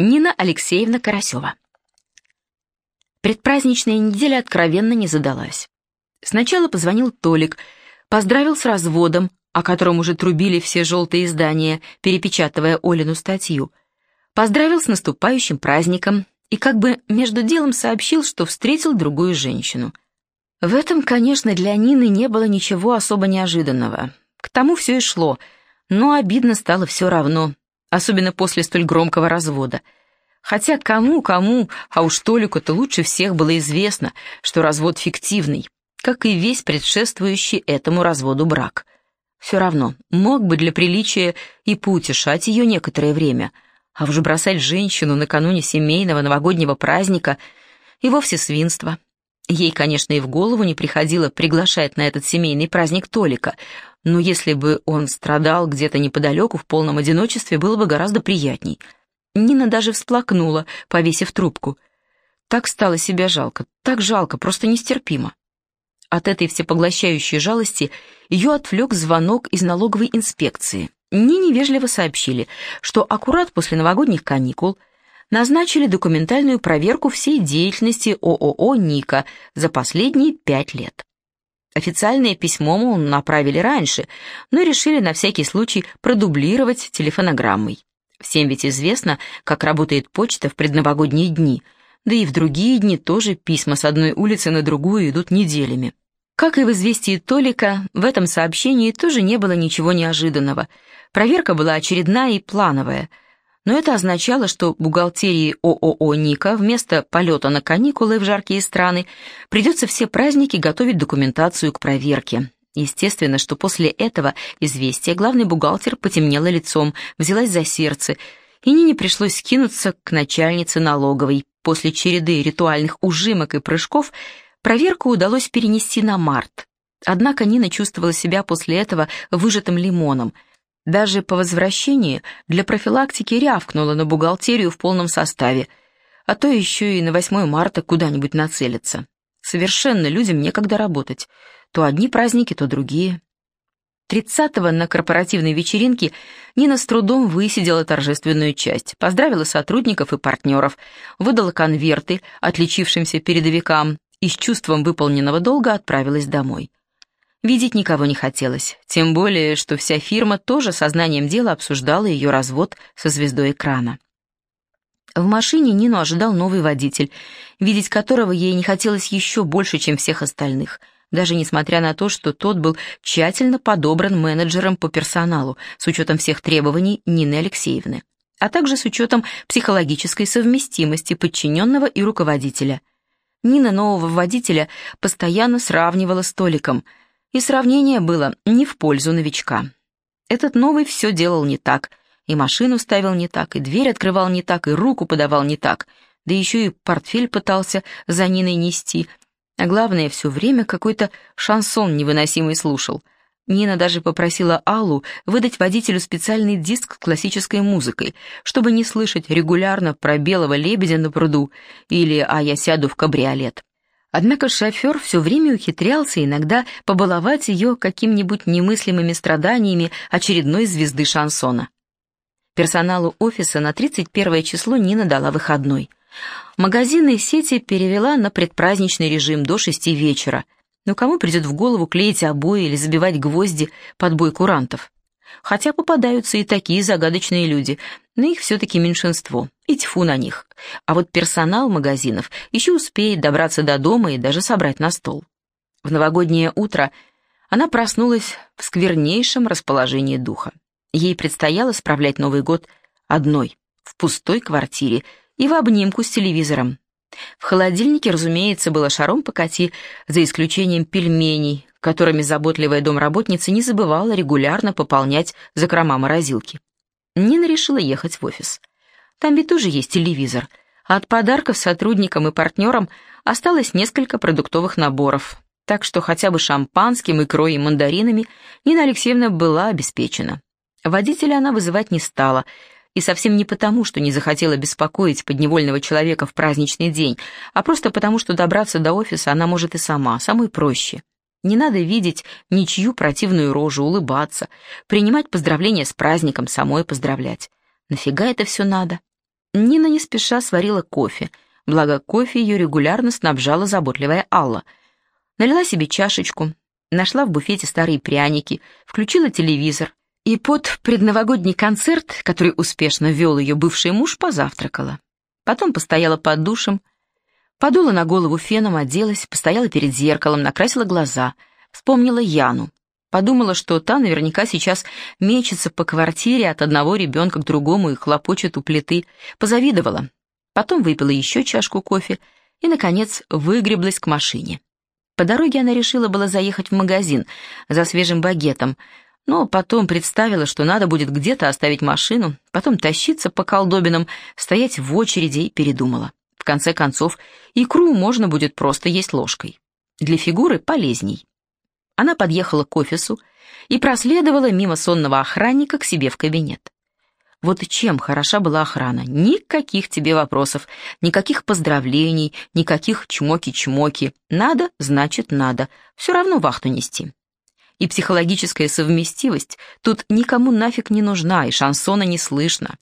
Нина Алексеевна Карасева. Предпраздничная неделя откровенно не задалась. Сначала позвонил Толик, поздравил с разводом, о котором уже трубили все желтые издания, перепечатывая Олину статью. Поздравил с наступающим праздником и как бы между делом сообщил, что встретил другую женщину. В этом, конечно, для Нины не было ничего особо неожиданного. К тому все и шло, но обидно стало все равно, особенно после столь громкого развода. Хотя кому-кому, а уж Толику-то лучше всех было известно, что развод фиктивный, как и весь предшествующий этому разводу брак. Все равно, мог бы для приличия и поутешать ее некоторое время, а уж бросать женщину накануне семейного новогоднего праздника и вовсе свинство. Ей, конечно, и в голову не приходило приглашать на этот семейный праздник Толика, но если бы он страдал где-то неподалеку в полном одиночестве, было бы гораздо приятней. Нина даже всплакнула, повесив трубку. Так стало себя жалко, так жалко, просто нестерпимо. От этой всепоглощающей жалости ее отвлек звонок из налоговой инспекции. Нине вежливо сообщили, что аккурат после новогодних каникул назначили документальную проверку всей деятельности ООО «Ника» за последние пять лет. Официальное письмо, мол, направили раньше, но решили на всякий случай продублировать телефонограммой. Всем ведь известно, как работает почта в предновогодние дни, да и в другие дни тоже письма с одной улицы на другую идут неделями. Как и в известии Толика, в этом сообщении тоже не было ничего неожиданного. Проверка была очередная и плановая – но это означало, что бухгалтерии ООО «Ника» вместо полета на каникулы в жаркие страны придется все праздники готовить документацию к проверке. Естественно, что после этого известия главный бухгалтер потемнела лицом, взялась за сердце, и Нине пришлось скинуться к начальнице налоговой. После череды ритуальных ужимок и прыжков проверку удалось перенести на март. Однако Нина чувствовала себя после этого выжатым лимоном – даже по возвращении для профилактики рявкнула на бухгалтерию в полном составе, а то еще и на 8 марта куда-нибудь нацелиться. Совершенно людям некогда работать. То одни праздники, то другие. 30-го на корпоративной вечеринке Нина с трудом высидела торжественную часть, поздравила сотрудников и партнеров, выдала конверты отличившимся передовикам и с чувством выполненного долга отправилась домой. Видеть никого не хотелось, тем более, что вся фирма тоже сознанием дела обсуждала ее развод со звездой экрана. В машине Нину ожидал новый водитель, видеть которого ей не хотелось еще больше, чем всех остальных, даже несмотря на то, что тот был тщательно подобран менеджером по персоналу с учетом всех требований Нины Алексеевны, а также с учетом психологической совместимости подчиненного и руководителя. Нина нового водителя постоянно сравнивала с Толиком – и сравнение было не в пользу новичка. Этот новый все делал не так, и машину ставил не так, и дверь открывал не так, и руку подавал не так, да еще и портфель пытался за Ниной нести, а главное, все время какой-то шансон невыносимый слушал. Нина даже попросила Аллу выдать водителю специальный диск с классической музыкой, чтобы не слышать регулярно про белого лебедя на пруду или «А я сяду в кабриолет». Однако шофер все время ухитрялся иногда побаловать ее какими-нибудь немыслимыми страданиями очередной звезды шансона. Персоналу офиса на 31 число Нина дала выходной. Магазины сети перевела на предпраздничный режим до 6 вечера. Но кому придет в голову клеить обои или забивать гвозди под бой курантов? Хотя попадаются и такие загадочные люди, но их все-таки меньшинство, и тьфу на них. А вот персонал магазинов еще успеет добраться до дома и даже собрать на стол. В новогоднее утро она проснулась в сквернейшем расположении духа. Ей предстояло справлять Новый год одной, в пустой квартире и в обнимку с телевизором. В холодильнике, разумеется, было шаром покати, за исключением пельменей, которыми заботливая домработница не забывала регулярно пополнять закрома морозилки. Нина решила ехать в офис. Там ведь тоже есть телевизор, а от подарков сотрудникам и партнерам осталось несколько продуктовых наборов, так что хотя бы шампанским, икрой и мандаринами Нина Алексеевна была обеспечена. Водителя она вызывать не стала, и совсем не потому, что не захотела беспокоить подневольного человека в праздничный день, а просто потому, что добраться до офиса она может и сама, самой проще. Не надо видеть ничью противную рожу, улыбаться, принимать поздравления с праздником, самой поздравлять. Нафига это все надо? Нина не спеша сварила кофе, благо кофе ее регулярно снабжала заботливая Алла. Налила себе чашечку, нашла в буфете старые пряники, включила телевизор и под предновогодний концерт, который успешно вел ее бывший муж, позавтракала. Потом постояла под душем, подула на голову феном, оделась, постояла перед зеркалом, накрасила глаза, вспомнила Яну. Подумала, что та наверняка сейчас мечется по квартире от одного ребенка к другому и хлопочет у плиты. Позавидовала. Потом выпила еще чашку кофе и, наконец, выгреблась к машине. По дороге она решила было заехать в магазин за свежим багетом, но потом представила, что надо будет где-то оставить машину, потом тащиться по колдобинам, стоять в очереди и передумала. В конце концов, икру можно будет просто есть ложкой. Для фигуры полезней. Она подъехала к офису и проследовала мимо сонного охранника к себе в кабинет. Вот чем хороша была охрана. Никаких тебе вопросов, никаких поздравлений, никаких чмоки-чмоки. Надо, значит надо. Все равно вахту нести. И психологическая совместивость тут никому нафиг не нужна, и шансона не слышно.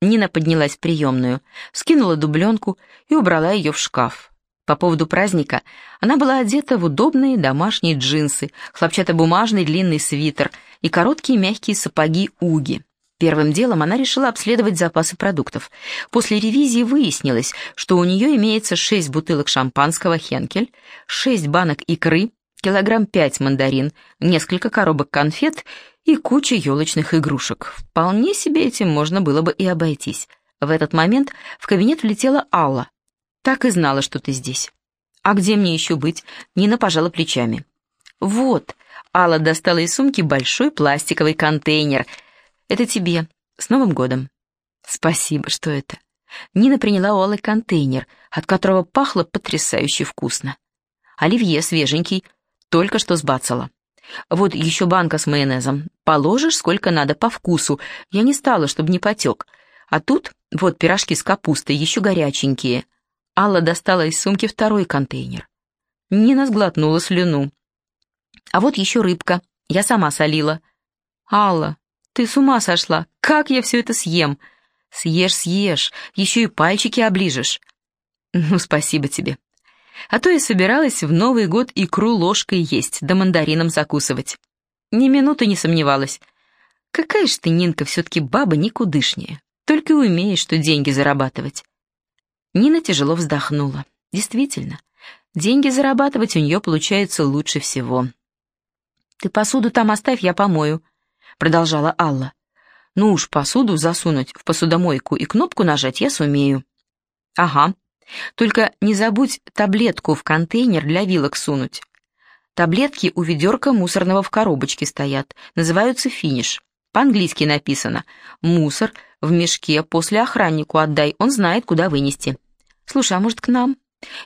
Нина поднялась в приемную, скинула дубленку и убрала ее в шкаф. По поводу праздника она была одета в удобные домашние джинсы, хлопчатобумажный длинный свитер и короткие мягкие сапоги «Уги». Первым делом она решила обследовать запасы продуктов. После ревизии выяснилось, что у нее имеется 6 бутылок шампанского «Хенкель», 6 банок икры, килограмм 5 мандарин, несколько коробок конфет и куча елочных игрушек. Вполне себе этим можно было бы и обойтись. В этот момент в кабинет влетела Алла, так и знала, что ты здесь. А где мне еще быть? Нина пожала плечами. Вот, Алла достала из сумки большой пластиковый контейнер. Это тебе. С Новым годом. Спасибо, что это? Нина приняла у Аллы контейнер, от которого пахло потрясающе вкусно. Оливье свеженький, только что сбацала. Вот еще банка с майонезом. Положишь сколько надо по вкусу. Я не стала, чтобы не потек. А тут вот пирожки с капустой, еще горяченькие. Алла достала из сумки второй контейнер. Нина сглотнула слюну. А вот еще рыбка. Я сама солила. Алла, ты с ума сошла. Как я все это съем? Съешь, съешь. Еще и пальчики оближешь. Ну, спасибо тебе. А то я собиралась в Новый год икру ложкой есть, да мандарином закусывать. Ни минуты не сомневалась. Какая ж ты, Нинка, все-таки баба никудышняя. Только и умеешь, что деньги зарабатывать. Нина тяжело вздохнула. Действительно, деньги зарабатывать у нее получается лучше всего. «Ты посуду там оставь, я помою», — продолжала Алла. «Ну уж посуду засунуть в посудомойку и кнопку нажать я сумею». «Ага, только не забудь таблетку в контейнер для вилок сунуть. Таблетки у ведерка мусорного в коробочке стоят, называются финиш. По-английски написано «Мусор в мешке после охраннику отдай, он знает, куда вынести». «Слушай, а может, к нам?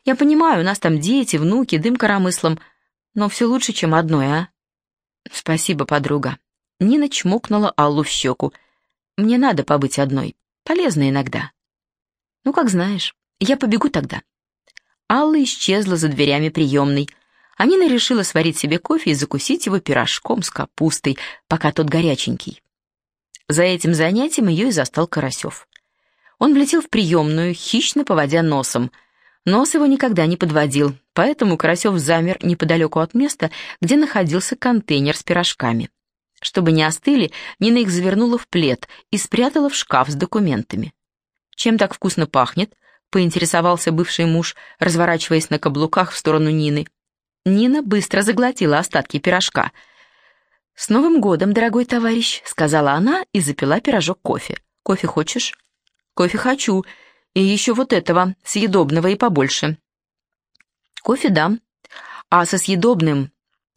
Я понимаю, у нас там дети, внуки, дым коромыслом, но все лучше, чем одной, а?» «Спасибо, подруга». Нина чмокнула Аллу в щеку. «Мне надо побыть одной. Полезно иногда». «Ну, как знаешь. Я побегу тогда». Алла исчезла за дверями приемной, а Нина решила сварить себе кофе и закусить его пирожком с капустой, пока тот горяченький. За этим занятием ее и застал Карасев. Он влетел в приемную, хищно поводя носом. Нос его никогда не подводил, поэтому Карасев замер неподалеку от места, где находился контейнер с пирожками. Чтобы не остыли, Нина их завернула в плед и спрятала в шкаф с документами. «Чем так вкусно пахнет?» — поинтересовался бывший муж, разворачиваясь на каблуках в сторону Нины. Нина быстро заглотила остатки пирожка. «С Новым годом, дорогой товарищ», — сказала она и запила пирожок кофе. «Кофе хочешь?» «Кофе хочу. И еще вот этого, съедобного и побольше». «Кофе дам. А со съедобным...»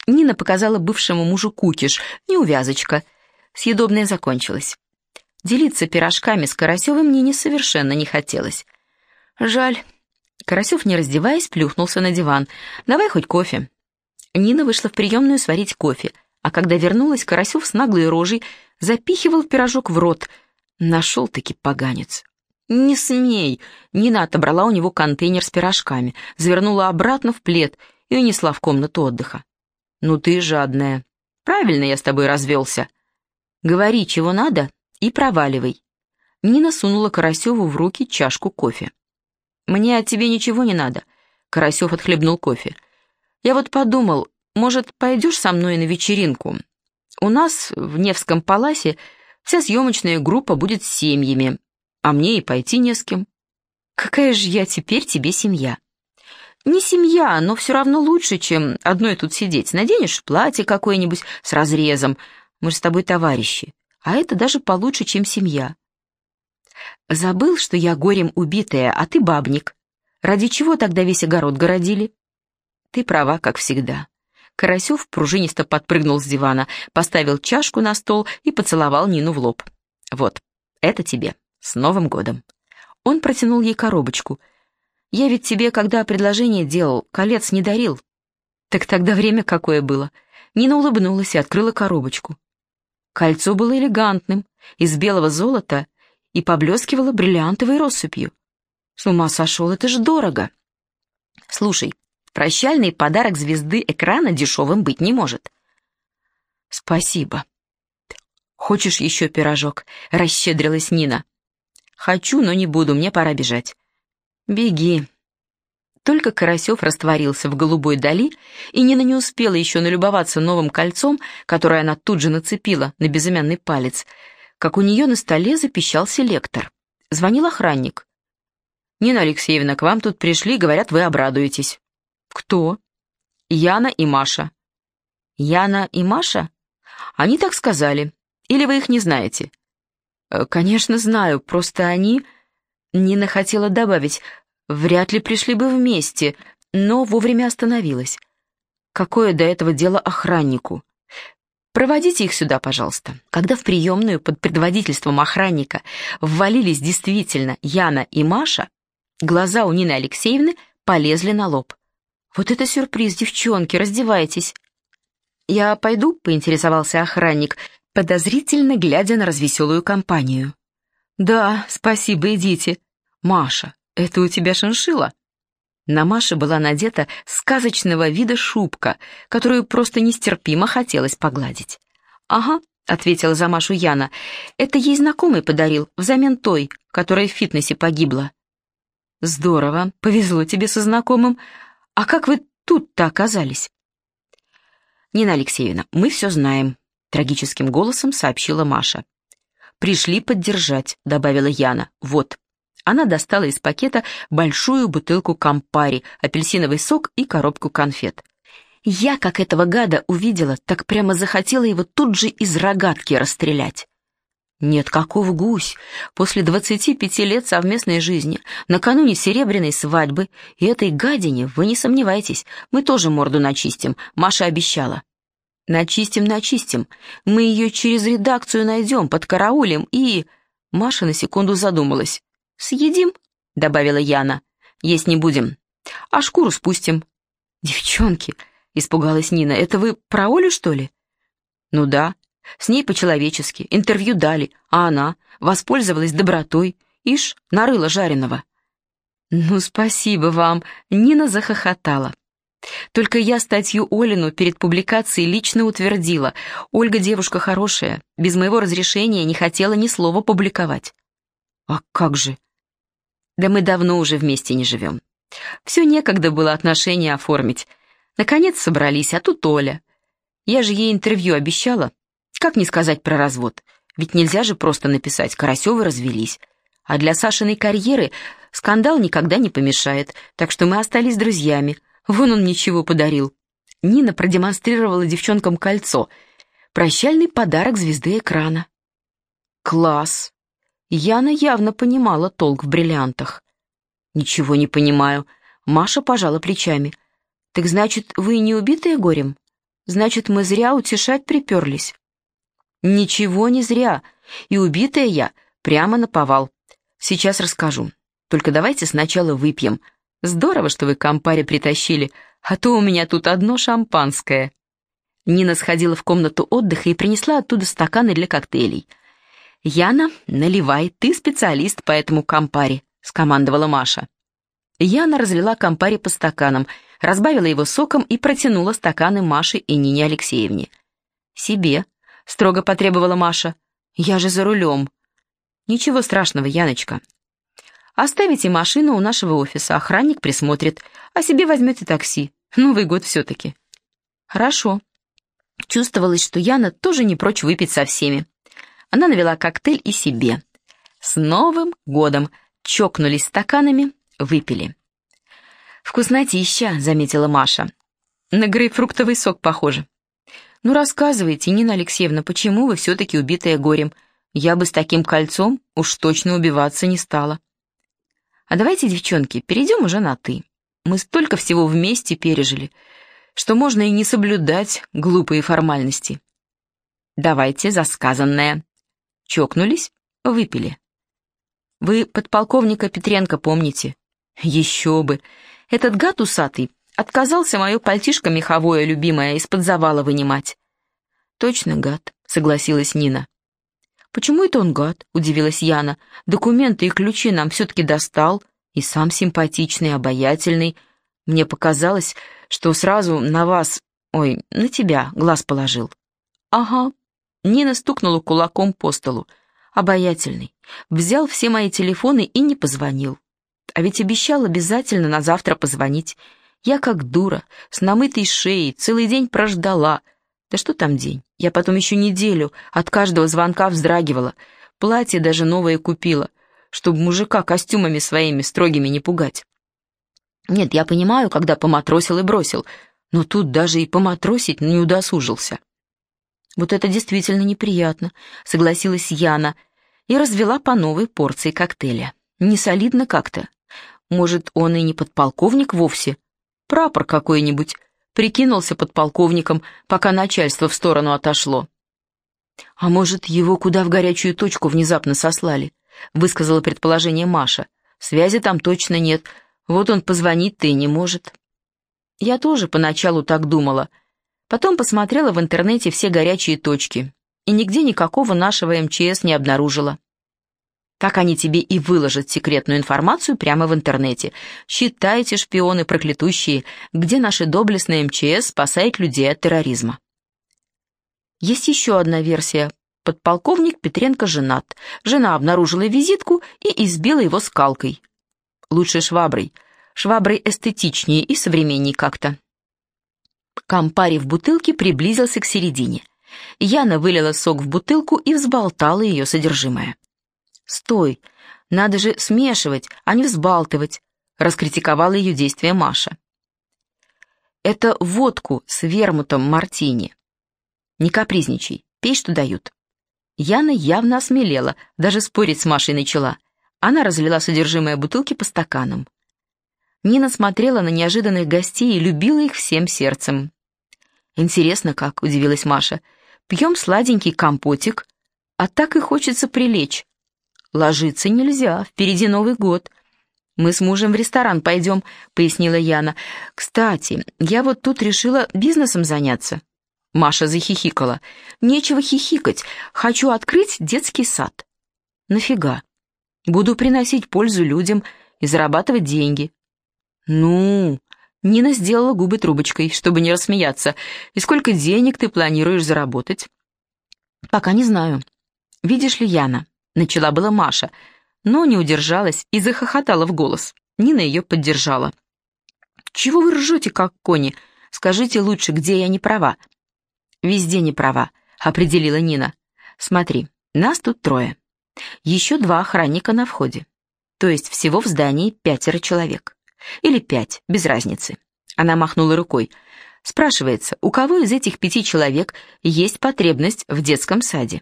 Нина показала бывшему мужу кукиш, неувязочка. Съедобное закончилось. Делиться пирожками с Карасевым Нине совершенно не хотелось. «Жаль». Карасев, не раздеваясь, плюхнулся на диван. «Давай хоть кофе». Нина вышла в приемную сварить кофе, а когда вернулась, Карасев с наглой рожей запихивал пирожок в рот. Нашел-таки поганец. «Не смей!» Нина отобрала у него контейнер с пирожками, завернула обратно в плед и унесла в комнату отдыха. «Ну ты жадная. Правильно я с тобой развелся. Говори, чего надо, и проваливай. Нина сунула Карасеву в руки чашку кофе. «Мне от тебе ничего не надо», — Карасев отхлебнул кофе. «Я вот подумал, может, пойдешь со мной на вечеринку? У нас в Невском паласе вся съемочная группа будет с семьями, а мне и пойти не с кем. Какая же я теперь тебе семья?» «Не семья, но все равно лучше, чем одной тут сидеть. Наденешь платье какое-нибудь с разрезом. Мы же с тобой товарищи. А это даже получше, чем семья. Забыл, что я горем убитая, а ты бабник. Ради чего тогда весь огород городили? Ты права, как всегда. Карасев пружинисто подпрыгнул с дивана, поставил чашку на стол и поцеловал Нину в лоб. «Вот, это тебе. С Новым годом!» Он протянул ей коробочку. «Я ведь тебе, когда предложение делал, колец не дарил». «Так тогда время какое было?» Нина улыбнулась и открыла коробочку. Кольцо было элегантным, из белого золота и поблескивало бриллиантовой россыпью. С ума сошел, это же дорого. Слушай, прощальный подарок звезды экрана дешевым быть не может. Спасибо. Хочешь еще пирожок? Расщедрилась Нина. Хочу, но не буду, мне пора бежать. Беги. Только Карасев растворился в голубой дали, и Нина не успела еще налюбоваться новым кольцом, которое она тут же нацепила на безымянный палец, как у нее на столе запищал селектор. Звонил охранник. «Нина Алексеевна, к вам тут пришли, говорят, вы обрадуетесь». «Кто?» «Яна и Маша». «Яна и Маша?» «Они так сказали. Или вы их не знаете?» «Э, «Конечно, знаю, просто они...» Нина хотела добавить, вряд ли пришли бы вместе, но вовремя остановилась. Какое до этого дело охраннику? Проводите их сюда, пожалуйста. Когда в приемную под предводительством охранника ввалились действительно Яна и Маша, глаза у Нины Алексеевны полезли на лоб. «Вот это сюрприз, девчонки, раздевайтесь!» «Я пойду?» — поинтересовался охранник, подозрительно глядя на развеселую компанию. «Да, спасибо, идите. Маша, это у тебя шиншила?» На Маше была надета сказочного вида шубка, которую просто нестерпимо хотелось погладить. «Ага», — ответила за Машу Яна, — «это ей знакомый подарил, взамен той, которая в фитнесе погибла». «Здорово, повезло тебе со знакомым. А как вы тут-то оказались?» «Нина Алексеевна, мы все знаем», — трагическим голосом сообщила Маша. «Пришли поддержать», — добавила Яна. «Вот, она достала из пакета большую бутылку кампари, апельсиновый сок и коробку конфет. Я, как этого гада, увидела, так прямо захотела его тут же из рогатки расстрелять. Нет, каков гусь? После двадцати пяти лет совместной жизни, накануне серебряной свадьбы, и этой гадине, вы не сомневайтесь, мы тоже морду начистим, Маша обещала. Начистим, начистим, мы ее через редакцию найдем, подкараулим и... Маша на секунду задумалась. «Съедим», — добавила Яна. «Есть не будем. А шкуру спустим». «Девчонки», — испугалась Нина, — «это вы про Олю, что ли?» «Ну да. С ней по-человечески. Интервью дали, а она воспользовалась добротой. Ишь, нарыла жареного». «Ну, спасибо вам», — Нина захохотала. Только я статью Олину перед публикацией лично утвердила. Ольга девушка хорошая, без моего разрешения не хотела ни слова публиковать. «А как же?» Да мы давно уже вместе не живем. Все некогда было отношения оформить. Наконец собрались, а тут Оля. Я же ей интервью обещала. Как не сказать про развод? Ведь нельзя же просто написать «Карасевы развелись». А для Сашиной карьеры скандал никогда не помешает, так что мы остались друзьями. Вон он ничего подарил. Нина продемонстрировала девчонкам кольцо. Прощальный подарок звезды экрана. Класс! Яна явно понимала толк в бриллиантах. «Ничего не понимаю». Маша пожала плечами. «Так значит, вы не убитые горем? Значит, мы зря утешать приперлись». «Ничего не зря. И убитая я прямо на повал. Сейчас расскажу. Только давайте сначала выпьем. Здорово, что вы компаре притащили, а то у меня тут одно шампанское». Нина сходила в комнату отдыха и принесла оттуда стаканы для коктейлей — «Яна, наливай, ты специалист по этому кампари», — скомандовала Маша. Яна разлила кампари по стаканам, разбавила его соком и протянула стаканы Маше и Нине Алексеевне. «Себе», — строго потребовала Маша. «Я же за рулем». Ничего страшного, Яночка. Оставите машину у нашего офиса, охранник присмотрит, а себе возьмете такси. Новый год все-таки. Хорошо. Чувствовалось, что Яна тоже не прочь выпить со всеми. Она навела коктейль и себе. С Новым годом! Чокнулись стаканами, выпили. «Вкуснотища», — заметила Маша. «На грейпфруктовый сок похоже». «Ну, рассказывайте, Нина Алексеевна, почему вы все-таки убитая горем? Я бы с таким кольцом уж точно убиваться не стала». «А давайте, девчонки, перейдем уже на «ты». Мы столько всего вместе пережили, что можно и не соблюдать глупые формальности». «Давайте за сказанное». Чокнулись, выпили. «Вы подполковника Петренко помните?» «Еще бы! Этот гад усатый отказался мое пальтишко меховое любимое из-под завала вынимать. «Точно гад», — согласилась Нина. «Почему это он гад?» — удивилась Яна. «Документы и ключи нам все-таки достал, и сам симпатичный, обаятельный. Мне показалось, что сразу на вас, ой, на тебя глаз положил». «Ага». Нина стукнула кулаком по столу. «Обаятельный. Взял все мои телефоны и не позвонил. А ведь обещал обязательно на завтра позвонить. Я как дура, с намытой шеей, целый день прождала. Да что там день? Я потом еще неделю от каждого звонка вздрагивала. Платье даже новое купила, чтобы мужика костюмами своими строгими не пугать. Нет, я понимаю, когда поматросил и бросил, но тут даже и поматросить не удосужился. Вот это действительно неприятно, согласилась Яна и развела по новой порции коктейля. Не солидно как-то. Может, он и не подполковник вовсе? Прапор какой-нибудь. Прикинулся подполковником, пока начальство в сторону отошло. «А может, его куда в горячую точку внезапно сослали?» — высказала предположение Маша. «Связи там точно нет. Вот он позвонить-то и не может». Я тоже поначалу так думала. Потом посмотрела в интернете все горячие точки и нигде никакого нашего МЧС не обнаружила. Так они тебе и выложат секретную информацию прямо в интернете. Считайте, шпионы проклятущие, где наши доблестные МЧС спасает людей от терроризма. Есть еще одна версия. Подполковник Петренко женат. Жена обнаружила визитку и избила его скалкой. Лучше шваброй. Шваброй эстетичнее и современней как-то. Кампари в бутылке приблизился к середине. Яна вылила сок в бутылку и взболтала ее содержимое. «Стой! Надо же смешивать, а не взбалтывать!» — раскритиковала ее действия Маша. «Это водку с вермутом мартини. Не капризничай, пей, что дают». Яна явно осмелела, даже спорить с Машей начала. Она разлила содержимое бутылки по стаканам. Нина смотрела на неожиданных гостей и любила их всем сердцем. «Интересно как», — удивилась Маша. «Пьем сладенький компотик, а так и хочется прилечь. «Ложиться нельзя, впереди Новый год». «Мы с мужем в ресторан пойдем», — пояснила Яна. «Кстати, я вот тут решила бизнесом заняться». Маша захихикала. «Нечего хихикать. Хочу открыть детский сад». «Нафига? Буду приносить пользу людям и зарабатывать деньги». «Ну...» Нина сделала губы трубочкой, чтобы не рассмеяться. «И сколько денег ты планируешь заработать?» «Пока не знаю. Видишь ли, Яна, Начала была Маша, но не удержалась и захохотала в голос. Нина ее поддержала. «Чего вы ржете, как кони? Скажите лучше, где я не права?» «Везде не права», — определила Нина. «Смотри, нас тут трое. Еще два охранника на входе. То есть всего в здании пятеро человек. Или пять, без разницы». Она махнула рукой. Спрашивается, у кого из этих пяти человек есть потребность в детском саде?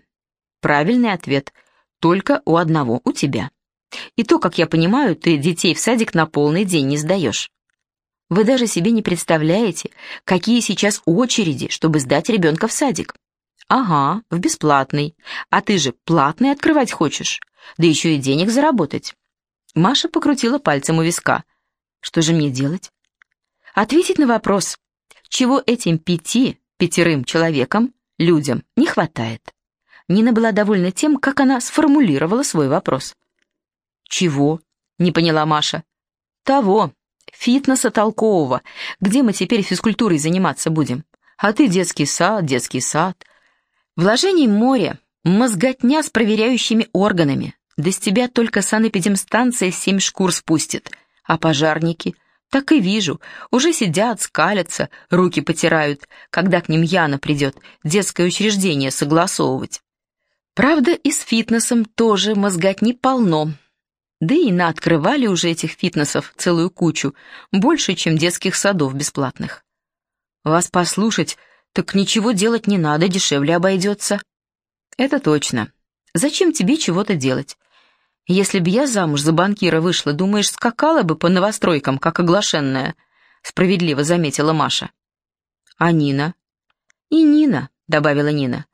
Правильный ответ — только у одного, у тебя. И то, как я понимаю, ты детей в садик на полный день не сдаешь. Вы даже себе не представляете, какие сейчас очереди, чтобы сдать ребенка в садик. Ага, в бесплатный. А ты же платный открывать хочешь, да еще и денег заработать. Маша покрутила пальцем у виска. Что же мне делать? Ответить на вопрос, чего этим пяти, пятерым человекам, людям не хватает. Нина была довольна тем, как она сформулировала свой вопрос. «Чего?» — не поняла Маша. «Того. Фитнеса толкового. Где мы теперь физкультурой заниматься будем? А ты детский сад, детский сад. Вложений море, мозготня с проверяющими органами. Да с тебя только санэпидемстанция семь шкур спустит. А пожарники? Так и вижу. Уже сидят, скалятся, руки потирают, когда к ним Яна придет детское учреждение согласовывать. Правда, и с фитнесом тоже мозготни полно. Да и наоткрывали уже этих фитнесов целую кучу, больше, чем детских садов бесплатных. Вас послушать, так ничего делать не надо, дешевле обойдется. Это точно. Зачем тебе чего-то делать? Если б я замуж за банкира вышла, думаешь, скакала бы по новостройкам, как оглашенная?» Справедливо заметила Маша. «А Нина?» «И Нина», — добавила Нина.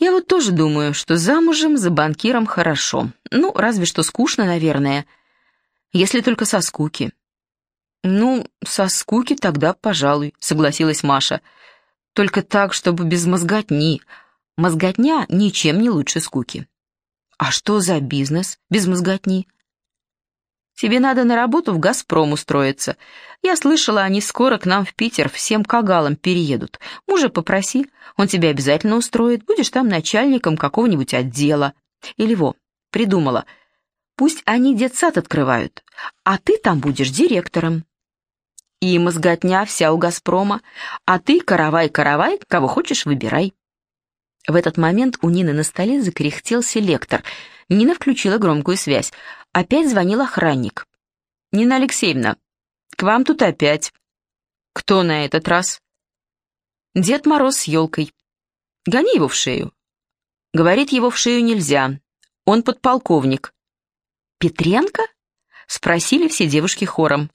«Я вот тоже думаю, что замужем за банкиром хорошо. Ну, разве что скучно, наверное. Если только со скуки». «Ну, со скуки тогда, пожалуй», — согласилась Маша. «Только так, чтобы без мозготни. Мозготня ничем не лучше скуки». «А что за бизнес без мозготни?» «Тебе надо на работу в «Газпром» устроиться. Я слышала, они скоро к нам в Питер всем кагалам переедут. Мужа попроси, он тебя обязательно устроит. Будешь там начальником какого-нибудь отдела. Или во, придумала. Пусть они детсад открывают, а ты там будешь директором. И мозготня вся у «Газпрома», а ты каравай-каравай, кого хочешь, выбирай. В этот момент у Нины на столе закряхтел селектор. Нина включила громкую связь. Опять звонил охранник. «Нина Алексеевна, к вам тут опять». «Кто на этот раз?» «Дед Мороз с елкой. Гони его в шею». Говорит, его в шею нельзя. Он подполковник. «Петренко?» — спросили все девушки хором.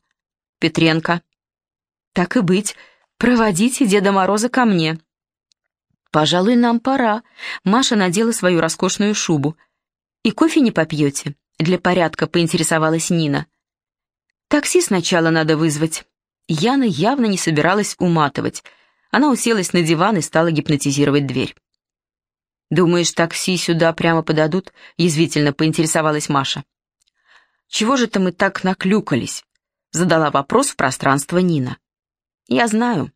«Петренко». «Так и быть, проводите Деда Мороза ко мне». «Пожалуй, нам пора». Маша надела свою роскошную шубу. «И кофе не попьете?» Для порядка поинтересовалась Нина. «Такси сначала надо вызвать». Яна явно не собиралась уматывать. Она уселась на диван и стала гипнотизировать дверь. «Думаешь, такси сюда прямо подадут?» — язвительно поинтересовалась Маша. «Чего же-то мы так наклюкались?» — задала вопрос в пространство Нина. «Я знаю.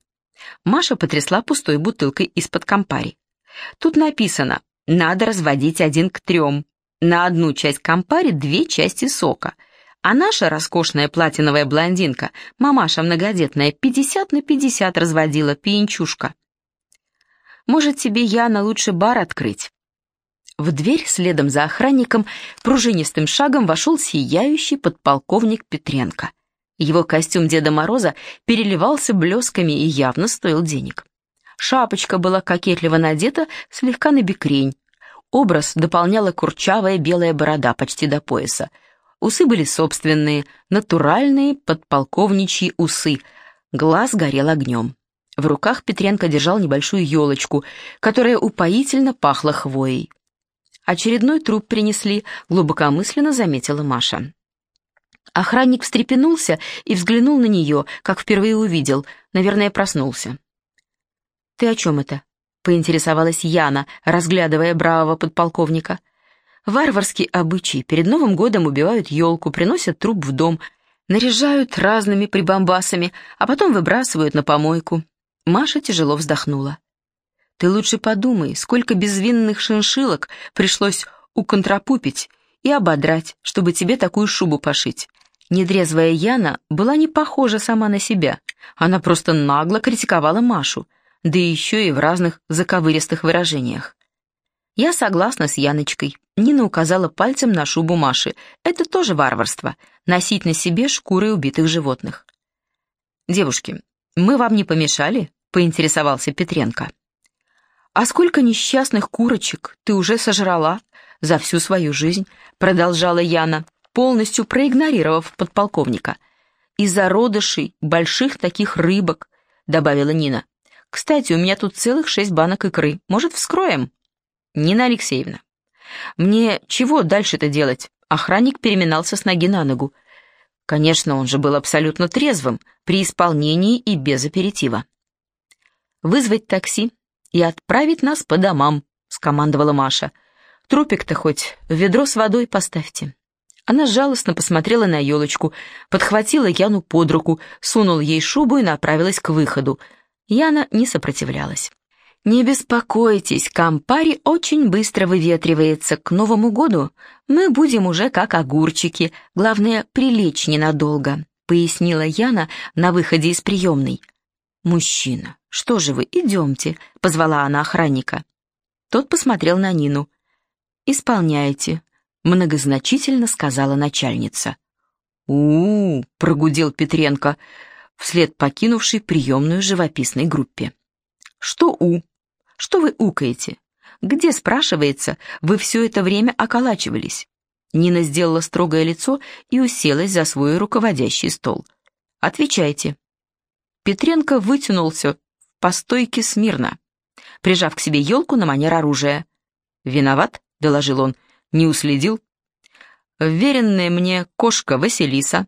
Маша потрясла пустой бутылкой из-под компари. Тут написано «надо разводить один к трем». На одну часть компари две части сока. А наша роскошная платиновая блондинка, мамаша многодетная, 50 на 50 разводила пьянчушка. «Может, тебе, Яна, лучше бар открыть?» В дверь следом за охранником пружинистым шагом вошел сияющий подполковник Петренко. Его костюм Деда Мороза переливался блесками и явно стоил денег. Шапочка была кокетливо надета, слегка набекрень. Образ дополняла курчавая белая борода почти до пояса. Усы были собственные, натуральные подполковничьи усы. Глаз горел огнем. В руках Петренко держал небольшую елочку, которая упоительно пахла хвоей. Очередной труп принесли, глубокомысленно заметила Маша. Охранник встрепенулся и взглянул на нее, как впервые увидел, наверное, проснулся. «Ты о чем это?» — поинтересовалась Яна, разглядывая бравого подполковника. «Варварский обычай. Перед Новым годом убивают елку, приносят труп в дом, наряжают разными прибамбасами, а потом выбрасывают на помойку». Маша тяжело вздохнула. «Ты лучше подумай, сколько безвинных шиншилок пришлось уконтрапупить и ободрать, чтобы тебе такую шубу пошить. Недрезвая Яна была не похожа сама на себя. Она просто нагло критиковала Машу, да еще и в разных заковыристых выражениях. Я согласна с Яночкой. Нина указала пальцем на шубу Маши. Это тоже варварство — носить на себе шкуры убитых животных. «Девушки, мы вам не помешали?» — поинтересовался Петренко. «А сколько несчастных курочек ты уже сожрала за всю свою жизнь?» — продолжала Яна полностью проигнорировав подполковника. «И зародышей больших таких рыбок», — добавила Нина. «Кстати, у меня тут целых шесть банок икры. Может, вскроем?» «Нина Алексеевна, мне чего дальше-то делать?» Охранник переминался с ноги на ногу. Конечно, он же был абсолютно трезвым, при исполнении и без аперитива. «Вызвать такси и отправить нас по домам», — скомандовала Маша. «Трупик-то хоть в ведро с водой поставьте». Она жалостно посмотрела на елочку, подхватила Яну под руку, сунула ей шубу и направилась к выходу. Яна не сопротивлялась. «Не беспокойтесь, Кампари очень быстро выветривается. К Новому году мы будем уже как огурчики, главное, прилечь ненадолго», пояснила Яна на выходе из приемной. «Мужчина, что же вы, идемте», — позвала она охранника. Тот посмотрел на Нину. «Исполняйте», — многозначительно сказала начальница. у, -у, -у прогудел Петренко, вслед покинувший приемную живописной группе. «Что «у»? Что вы укаете? Где, спрашивается, вы все это время околачивались?» Нина сделала строгое лицо и уселась за свой руководящий стол. «Отвечайте». Петренко вытянулся по стойке смирно, прижав к себе елку на манер оружия. «Виноват?» — доложил он. «Не уследил?» «Вверенная мне кошка Василиса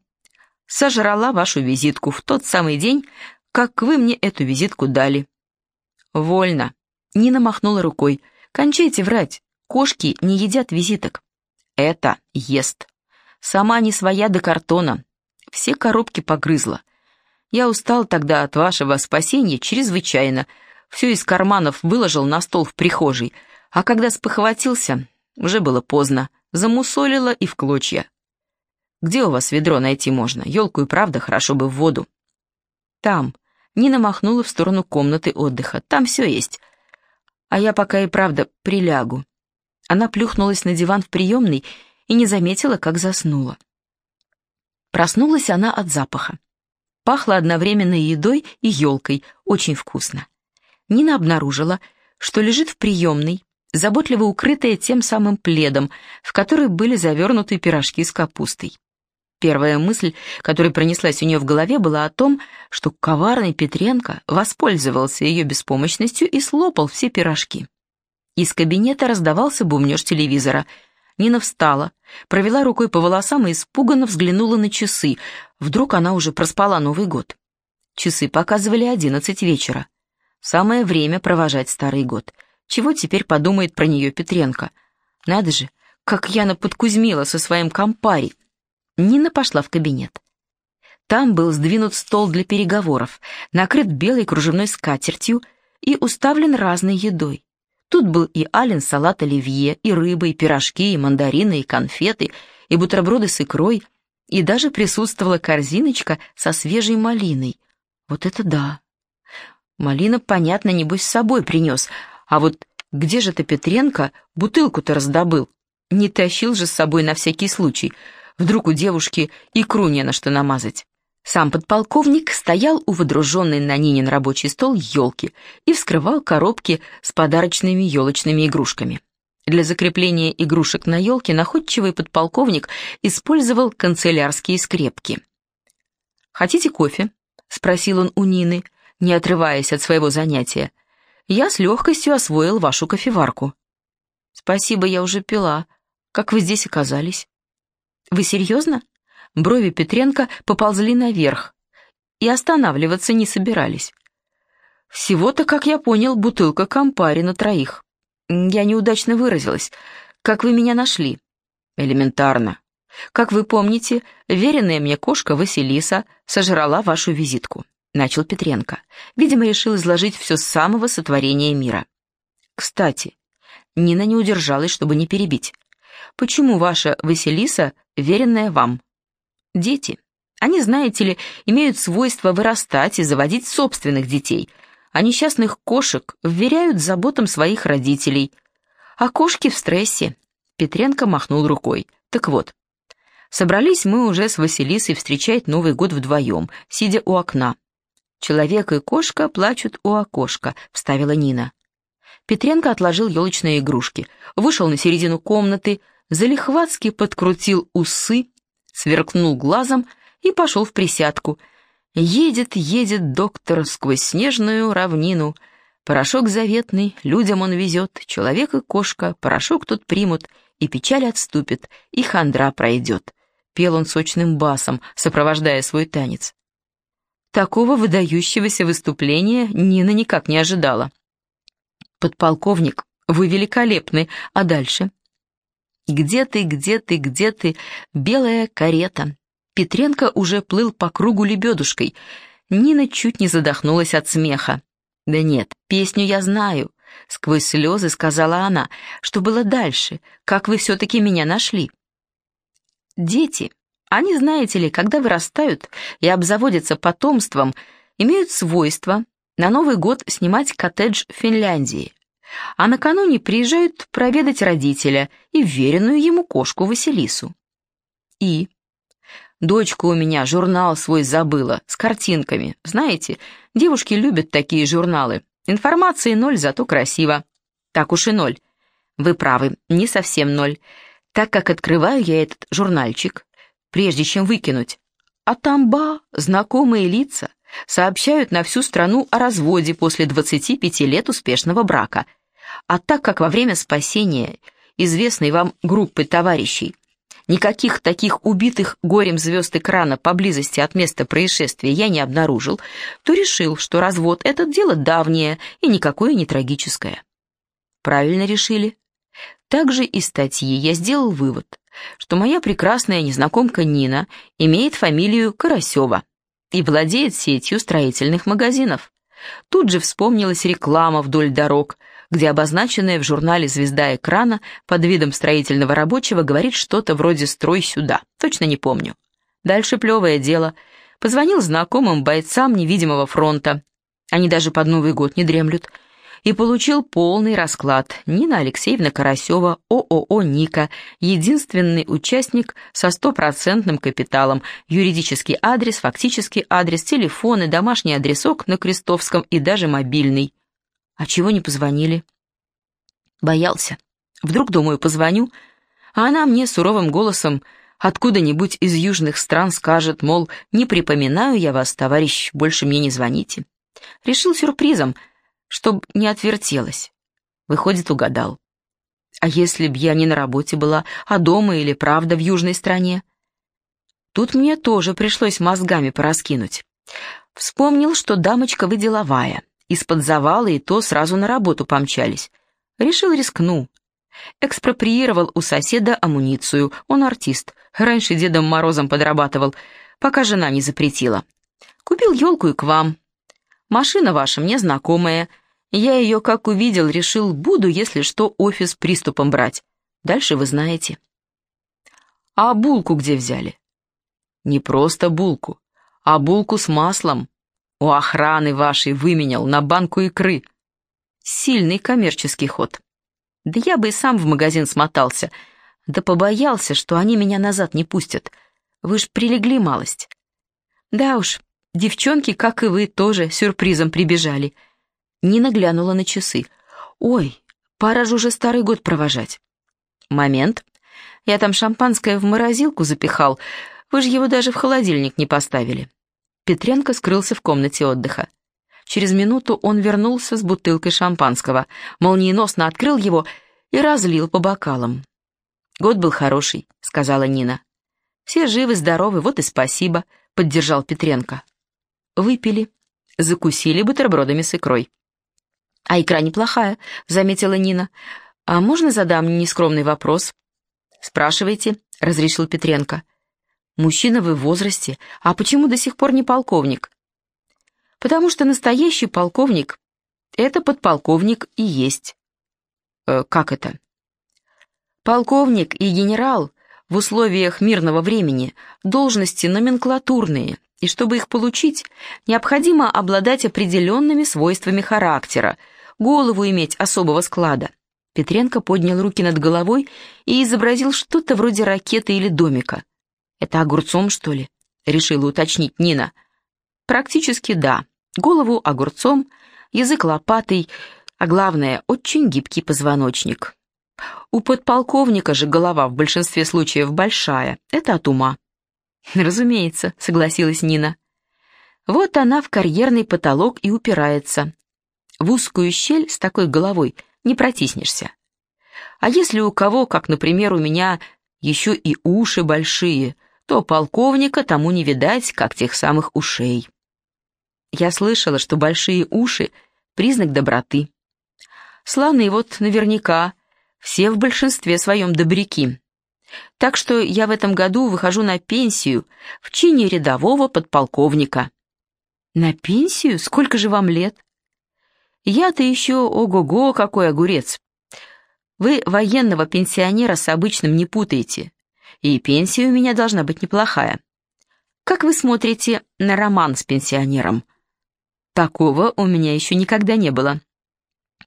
сожрала вашу визитку в тот самый день, как вы мне эту визитку дали». «Вольно», Нина махнула рукой. «Кончайте врать. Кошки не едят визиток». «Это ест. Сама не своя до картона. Все коробки погрызла. Я устал тогда от вашего спасения чрезвычайно. Все из карманов выложил на стол в прихожей. А когда спохватился, уже было поздно. Замусолила и в клочья. Где у вас ведро найти можно? Елку и правда хорошо бы в воду. Там. Нина махнула в сторону комнаты отдыха. Там все есть а я пока и правда прилягу». Она плюхнулась на диван в приемной и не заметила, как заснула. Проснулась она от запаха. Пахло одновременно едой и елкой, очень вкусно. Нина обнаружила, что лежит в приемной, заботливо укрытая тем самым пледом, в который были завернуты пирожки с капустой. Первая мысль, которая пронеслась у нее в голове, была о том, что коварный Петренко воспользовался ее беспомощностью и слопал все пирожки. Из кабинета раздавался бумнеж телевизора. Нина встала, провела рукой по волосам и испуганно взглянула на часы. Вдруг она уже проспала Новый год. Часы показывали одиннадцать вечера. Самое время провожать Старый год. Чего теперь подумает про нее Петренко? Надо же, как Яна подкузмила со своим компари. Нина пошла в кабинет. Там был сдвинут стол для переговоров, накрыт белой кружевной скатертью и уставлен разной едой. Тут был и ален салат оливье, и рыба, и пирожки, и мандарины, и конфеты, и бутерброды с икрой, и даже присутствовала корзиночка со свежей малиной. Вот это да! Малина, понятно, небось, с собой принес, а вот где же ты, Петренко, бутылку-то раздобыл? Не тащил же с собой на всякий случай — Вдруг у девушки икру не на что намазать. Сам подполковник стоял у водруженной на Нинин рабочий стол елки и вскрывал коробки с подарочными елочными игрушками. Для закрепления игрушек на елке находчивый подполковник использовал канцелярские скрепки. «Хотите кофе?» — спросил он у Нины, не отрываясь от своего занятия. «Я с легкостью освоил вашу кофеварку». «Спасибо, я уже пила. Как вы здесь оказались?» «Вы серьезно?» Брови Петренко поползли наверх и останавливаться не собирались. «Всего-то, как я понял, бутылка компари на троих. Я неудачно выразилась. Как вы меня нашли?» «Элементарно. Как вы помните, веренная мне кошка Василиса сожрала вашу визитку», — начал Петренко. Видимо, решил изложить все с самого сотворения мира. «Кстати, Нина не удержалась, чтобы не перебить. Почему ваша Василиса веренная вам? Дети. Они, знаете ли, имеют свойство вырастать и заводить собственных детей, а несчастных кошек вверяют заботам своих родителей. А кошки в стрессе. Петренко махнул рукой. Так вот, собрались мы уже с Василисой встречать Новый год вдвоем, сидя у окна. «Человек и кошка плачут у окошка», — вставила Нина. Петренко отложил елочные игрушки, вышел на середину комнаты, залихватски подкрутил усы, сверкнул глазом и пошел в присядку. Едет, едет доктор сквозь снежную равнину. Порошок заветный, людям он везет, человек и кошка, порошок тут примут, и печаль отступит, и хандра пройдет. Пел он сочным басом, сопровождая свой танец. Такого выдающегося выступления Нина никак не ожидала. «Подполковник, вы великолепны, а дальше?» Где ты, где ты, где ты, белая карета? Петренко уже плыл по кругу лебедушкой. Нина чуть не задохнулась от смеха. «Да нет, песню я знаю», — сквозь слезы сказала она. «Что было дальше? Как вы все-таки меня нашли?» «Дети, они, знаете ли, когда вырастают и обзаводятся потомством, имеют свойство на Новый год снимать коттедж в Финляндии, а накануне приезжают проведать родителя и веренную ему кошку Василису. И Дочка у меня журнал свой забыла, с картинками. Знаете, девушки любят такие журналы. Информации ноль, зато красиво. Так уж и ноль. Вы правы, не совсем ноль. Так как открываю я этот журнальчик, прежде чем выкинуть. А там, ба, знакомые лица сообщают на всю страну о разводе после 25 лет успешного брака. А так как во время спасения известной вам группы товарищей Никаких таких убитых горем звезд экрана поблизости от места происшествия я не обнаружил, то решил, что развод — это дело давнее и никакое не трагическое. Правильно решили. Также из статьи я сделал вывод, что моя прекрасная незнакомка Нина имеет фамилию Карасева и владеет сетью строительных магазинов. Тут же вспомнилась реклама вдоль дорог — где обозначенная в журнале «Звезда экрана» под видом строительного рабочего говорит что-то вроде «строй сюда». Точно не помню. Дальше плевое дело. Позвонил знакомым бойцам невидимого фронта. Они даже под Новый год не дремлют. И получил полный расклад. Нина Алексеевна Карасева, ООО «Ника», единственный участник со стопроцентным капиталом, юридический адрес, фактический адрес, телефоны, домашний адресок на Крестовском и даже мобильный. А чего не позвонили? Боялся. Вдруг, думаю, позвоню, а она мне суровым голосом откуда-нибудь из южных стран скажет, мол, не припоминаю я вас, товарищ, больше мне не звоните. Решил сюрпризом, чтоб не отвертелась. Выходит, угадал. А если б я не на работе была, а дома или правда в южной стране? Тут мне тоже пришлось мозгами пораскинуть. Вспомнил, что дамочка вы деловая, из-под завала и то сразу на работу помчались. Решил рискну. Экспроприировал у соседа амуницию, он артист, раньше Дедом Морозом подрабатывал, пока жена не запретила. Купил елку и к вам. Машина ваша мне знакомая, я ее, как увидел, решил, буду, если что, офис приступом брать. Дальше вы знаете. А булку где взяли? Не просто булку, а булку с маслом, у охраны вашей выменял на банку икры. Сильный коммерческий ход. Да я бы и сам в магазин смотался, да побоялся, что они меня назад не пустят. Вы ж прилегли малость. Да уж, девчонки, как и вы, тоже сюрпризом прибежали. Нина глянула на часы. Ой, пора же уже старый год провожать. Момент. Я там шампанское в морозилку запихал, вы же его даже в холодильник не поставили. Петренко скрылся в комнате отдыха. Через минуту он вернулся с бутылкой шампанского, молниеносно открыл его и разлил по бокалам. «Год был хороший», — сказала Нина. «Все живы-здоровы, вот и спасибо», — поддержал Петренко. Выпили, закусили бутербродами с икрой. «А икра неплохая», — заметила Нина. «А можно задам нескромный вопрос?» «Спрашивайте», — разрешил Петренко. Мужчина вы в возрасте, а почему до сих пор не полковник? Потому что настоящий полковник — это подполковник и есть. Э, как это? Полковник и генерал в условиях мирного времени должности номенклатурные, и чтобы их получить, необходимо обладать определенными свойствами характера, голову иметь особого склада. Петренко поднял руки над головой и изобразил что-то вроде ракеты или домика. «Это огурцом, что ли?» — решила уточнить Нина. «Практически да. Голову огурцом, язык лопатой, а главное, очень гибкий позвоночник. У подполковника же голова в большинстве случаев большая. Это от ума». «Разумеется», — согласилась Нина. «Вот она в карьерный потолок и упирается. В узкую щель с такой головой не протиснешься. А если у кого, как, например, у меня, еще и уши большие, то полковника тому не видать, как тех самых ушей. Я слышала, что большие уши — признак доброты. Славные вот наверняка, все в большинстве своем добряки. Так что я в этом году выхожу на пенсию в чине рядового подполковника. На пенсию? Сколько же вам лет? Я-то еще ого-го, какой огурец. Вы военного пенсионера с обычным не путаете. И пенсия у меня должна быть неплохая. Как вы смотрите на роман с пенсионером? Такого у меня еще никогда не было.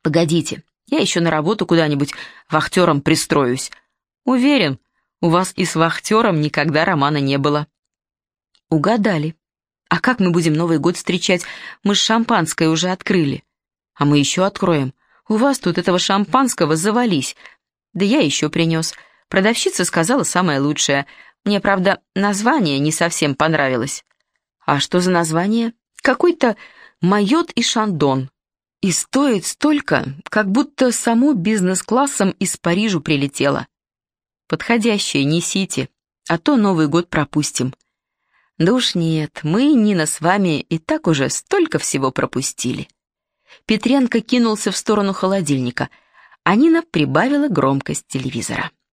Погодите, я еще на работу куда-нибудь вахтером пристроюсь. Уверен, у вас и с вахтером никогда романа не было. Угадали. А как мы будем Новый год встречать? Мы ж шампанское уже открыли. А мы еще откроем. У вас тут этого шампанского завались. Да я еще принес. Продавщица сказала самое лучшее. Мне, правда, название не совсем понравилось. А что за название? Какой-то «Майот и Шандон». И стоит столько, как будто само бизнес-классом из Парижу прилетело. Подходящее несите, а то Новый год пропустим. Да уж нет, мы, Нина, с вами и так уже столько всего пропустили. Петренко кинулся в сторону холодильника, а Нина прибавила громкость телевизора.